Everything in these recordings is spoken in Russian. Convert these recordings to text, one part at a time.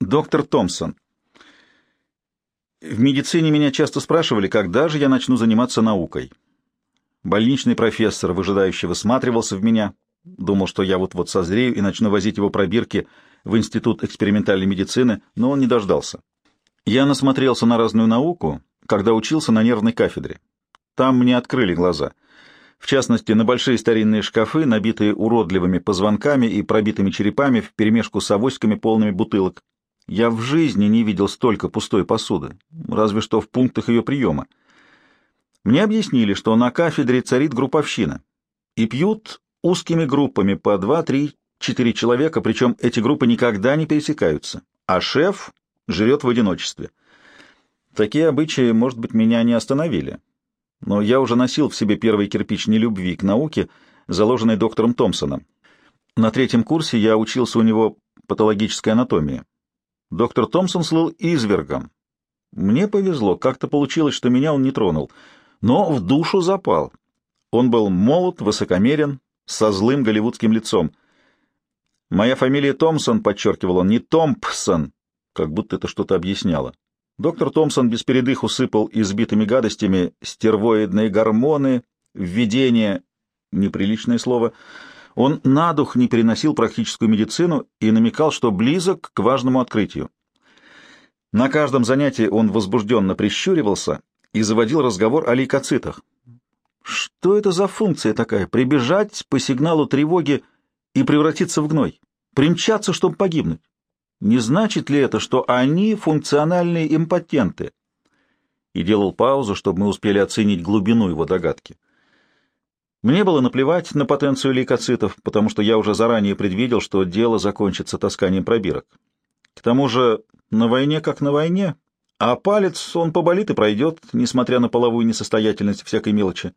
Доктор Томпсон. В медицине меня часто спрашивали, когда же я начну заниматься наукой. Больничный профессор, выжидающий, высматривался в меня, думал, что я вот-вот созрею и начну возить его пробирки в Институт экспериментальной медицины, но он не дождался. Я насмотрелся на разную науку, когда учился на нервной кафедре. Там мне открыли глаза. В частности, на большие старинные шкафы, набитые уродливыми позвонками и пробитыми черепами вперемешку с авоськами, полными бутылок. Я в жизни не видел столько пустой посуды, разве что в пунктах ее приема. Мне объяснили, что на кафедре царит групповщина, и пьют узкими группами по два, три, четыре человека, причем эти группы никогда не пересекаются, а шеф живет в одиночестве. Такие обычаи, может быть, меня не остановили, но я уже носил в себе первый кирпич нелюбви к науке, заложенный доктором Томпсоном. На третьем курсе я учился у него патологической анатомии. Доктор Томпсон слыл извергом. Мне повезло, как-то получилось, что меня он не тронул, но в душу запал. Он был молод, высокомерен, со злым голливудским лицом. «Моя фамилия Томпсон», — подчеркивал он, — «не Томпсон», как будто это что-то объясняло. Доктор Томпсон без передыху сыпал избитыми гадостями стервоидные гормоны, введение, неприличное слово — он на дух не переносил практическую медицину и намекал, что близок к важному открытию. На каждом занятии он возбужденно прищуривался и заводил разговор о лейкоцитах. Что это за функция такая? Прибежать по сигналу тревоги и превратиться в гной? Примчаться, чтобы погибнуть? Не значит ли это, что они функциональные импотенты? И делал паузу, чтобы мы успели оценить глубину его догадки. Мне было наплевать на потенцию лейкоцитов, потому что я уже заранее предвидел, что дело закончится тасканием пробирок. К тому же на войне как на войне, а палец он поболит и пройдет, несмотря на половую несостоятельность всякой мелочи.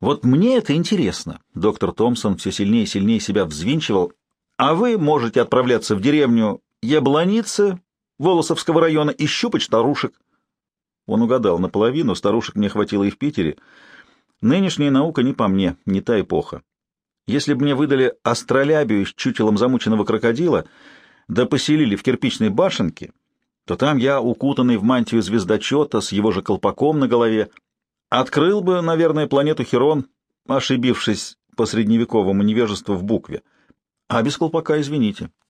Вот мне это интересно. Доктор Томпсон все сильнее и сильнее себя взвинчивал. А вы можете отправляться в деревню Яблоницы Волосовского района и щупать старушек. Он угадал наполовину, старушек мне хватило и в Питере — Нынешняя наука не по мне, не та эпоха. Если бы мне выдали астролябию с чучелом замученного крокодила, да поселили в кирпичной башенке, то там я, укутанный в мантию звездочета с его же колпаком на голове, открыл бы, наверное, планету Херон, ошибившись по средневековому невежеству в букве. А без колпака, извините.